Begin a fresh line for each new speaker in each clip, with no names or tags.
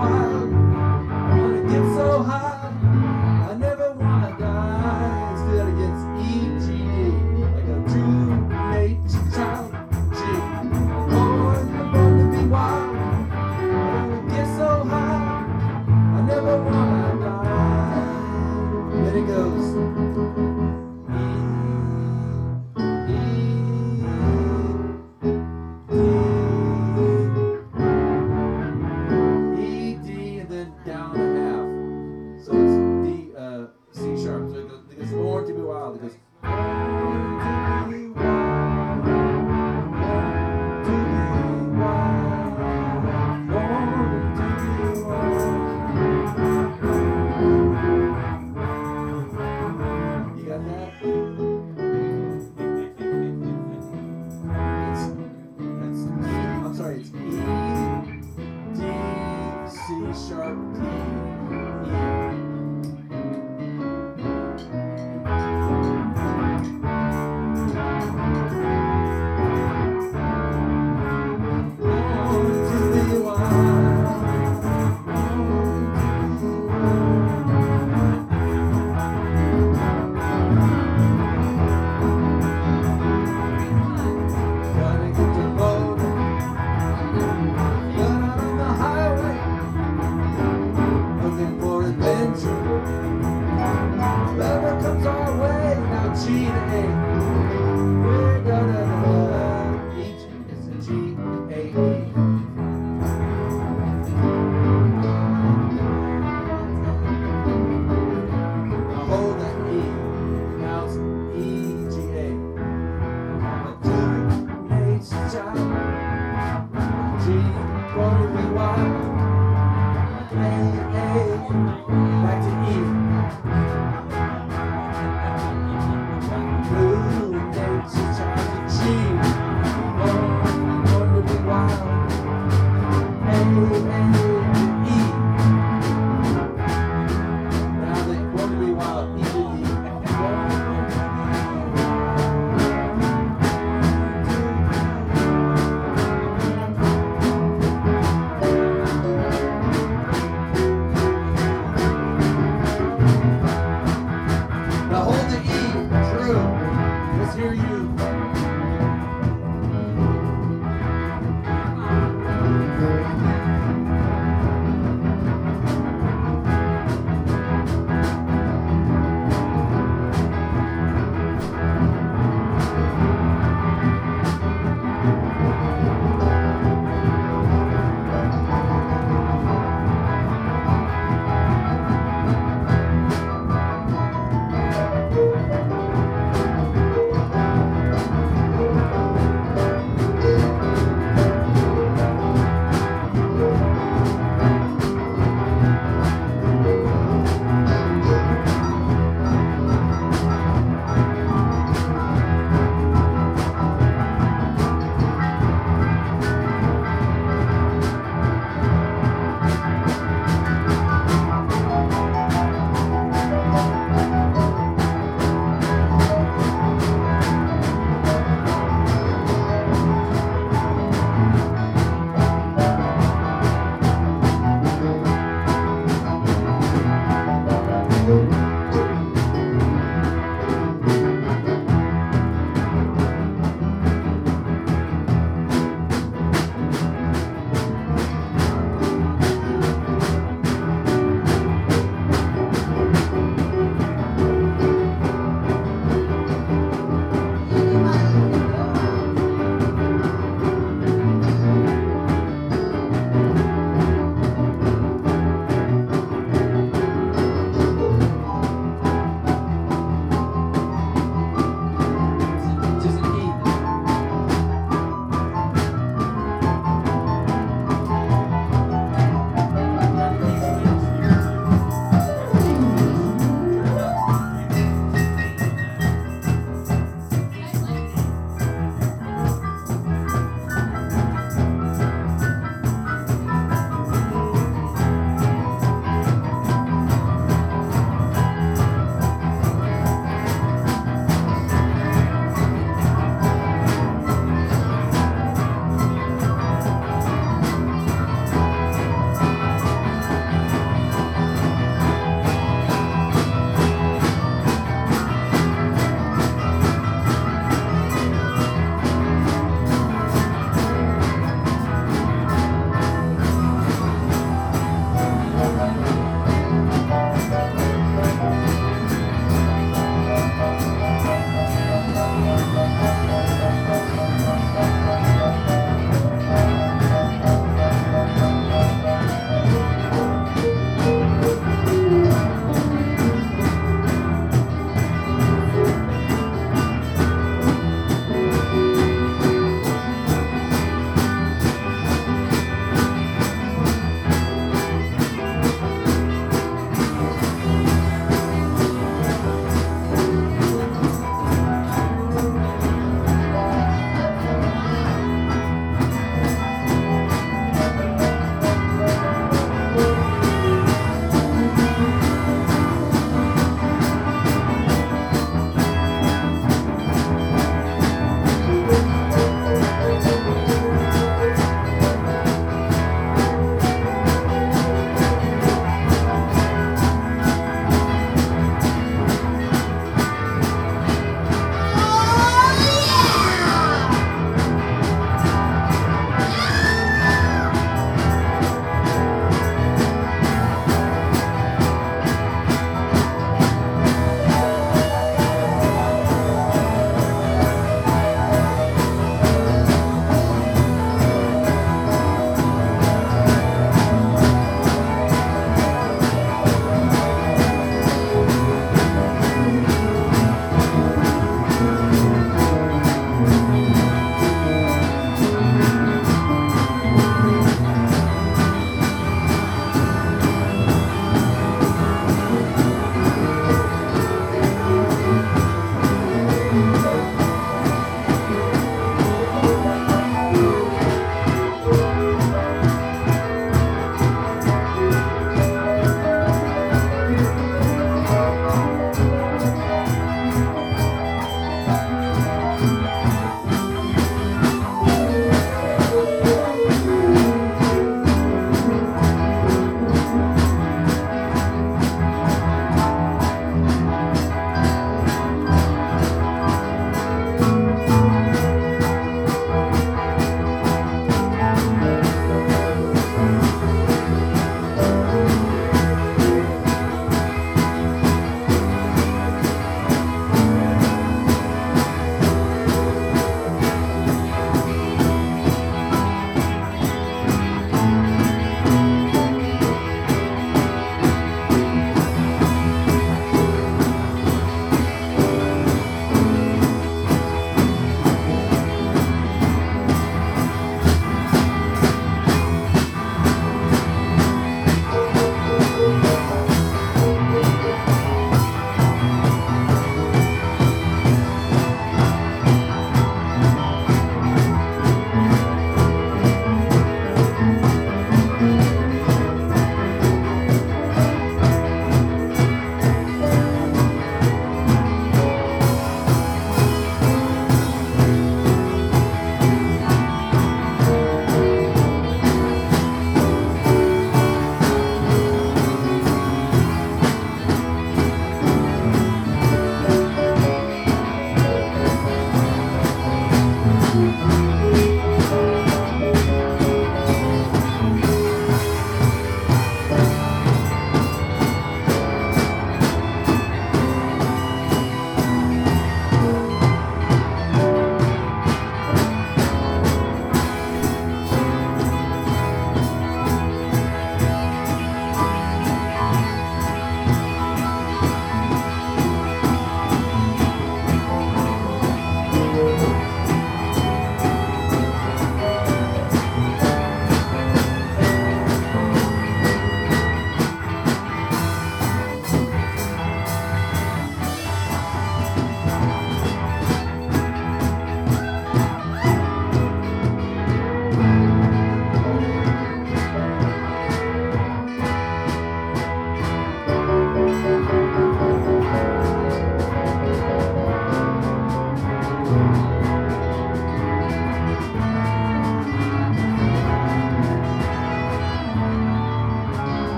born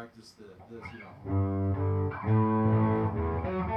practice the, this, you know.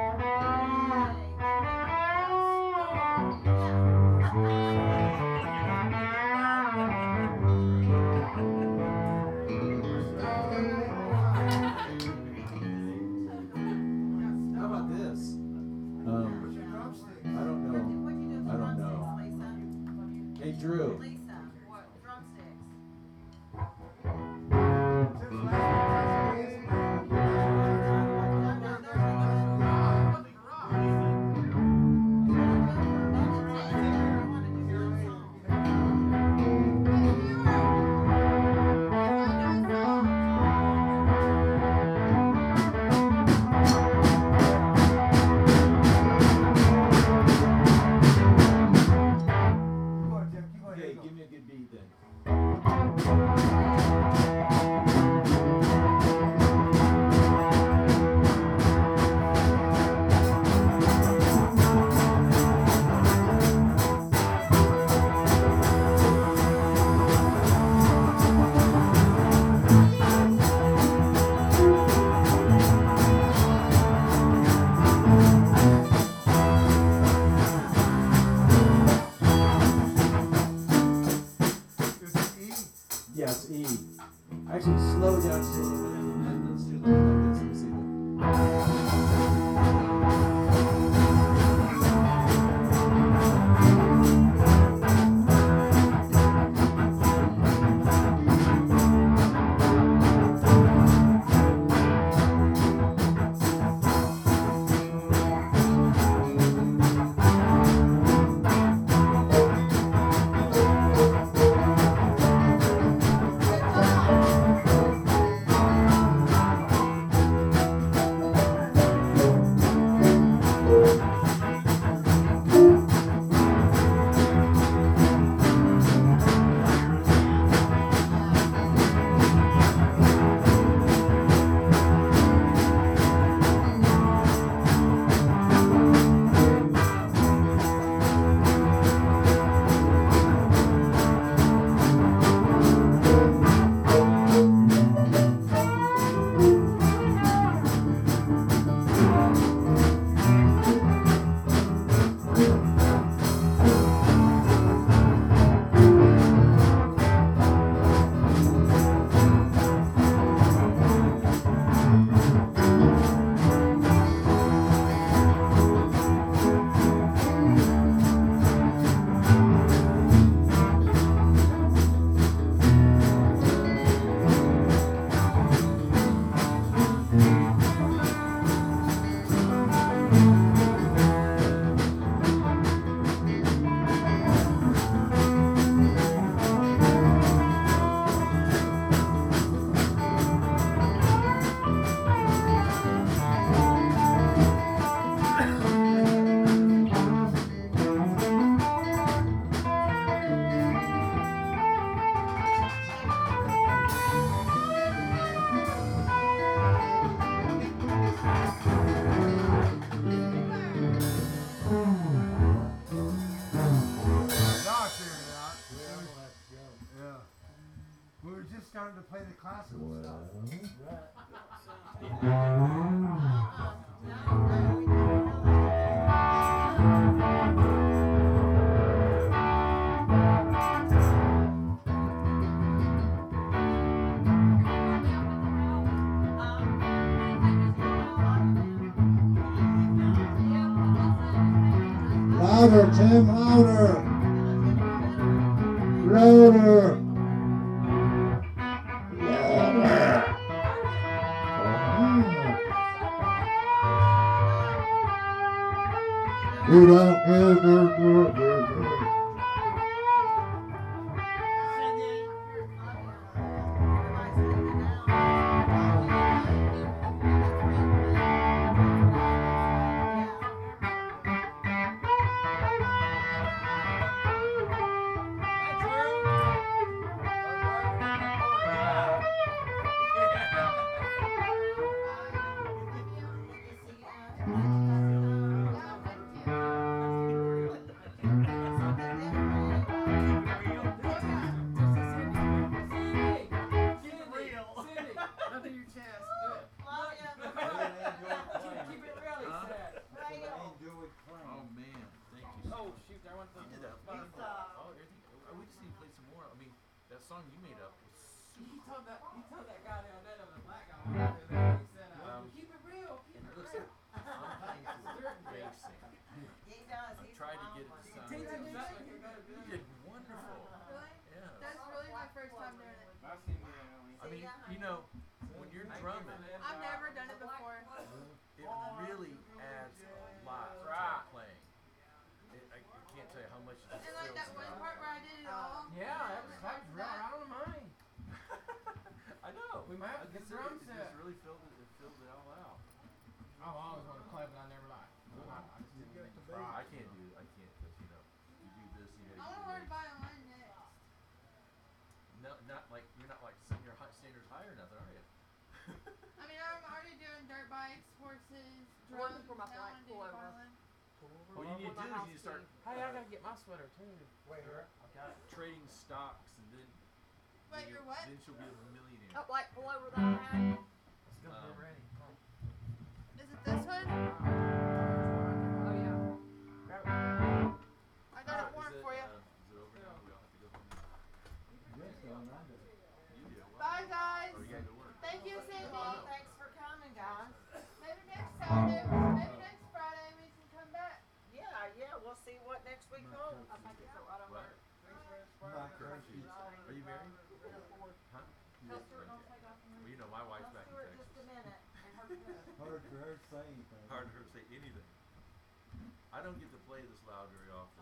Louder, Tim, louder. Louder. Louder.
Mm.
We might have
I
to get
just-
drum set.
It just really filled it. It filled it all out.
Oh, I've always wanted to play, but I never like. I, I just didn't get to try.
I can't do. I can't because you know, you do this, you
I
gotta
want to
do
learn violin next.
No, not like you're not like setting your high standards high or nothing, are you?
I mean, I'm already doing dirt bikes, horses,
One
drums.
for my
now I
flight
want to do
pull over.
violin.
What you need to do is you start
Hey, I gotta get my sweater too.
Wait here.
trading stocks, and then
Wait,
then
you're what?
Then she'll be a millionaire.
Oh, like pullover that I had.
Let's
Um,
get ready.
Is it this one?
Oh yeah.
Grab it.
I got
Uh,
it warm for you.
Uh, is it over now? We all have to go home.
Yes, I do.
You
Bye, guys.
Oh, you gotta work.
Thank you,
Hard to say anything.
Hard to say anything. I don't get to play this loud very often,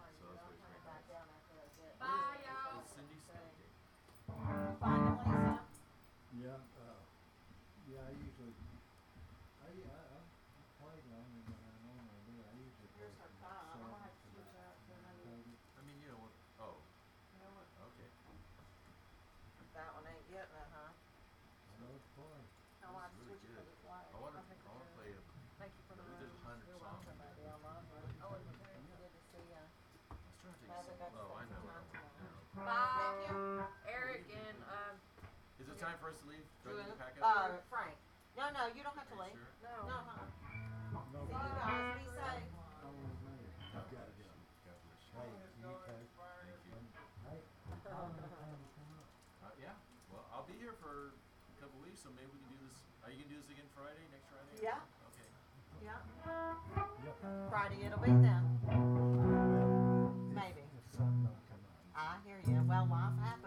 time
for us to leave? Do I need to pack up?
Uh, Frank. No, no, you don't have to
Are you
leave.
sure?
No.
No, huh?
No,
See you guys. Be safe.
I was there. I've gotta go.
God bless you.
Hey, you too.
Thank you.
Hey, I'm gonna come up.
Uh, yeah. Well, I'll be here for a couple weeks, so maybe we can do this. Are you gonna do this again Friday? Next Friday?
Yeah.
Okay.
Yeah. Friday it'll be then. Maybe.
If something don't come out.
I hear you. Well, life happens.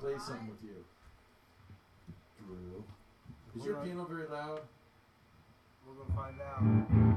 Play some with you. Drew. Is
We're
your
gonna-
piano very loud?
We're gonna find out.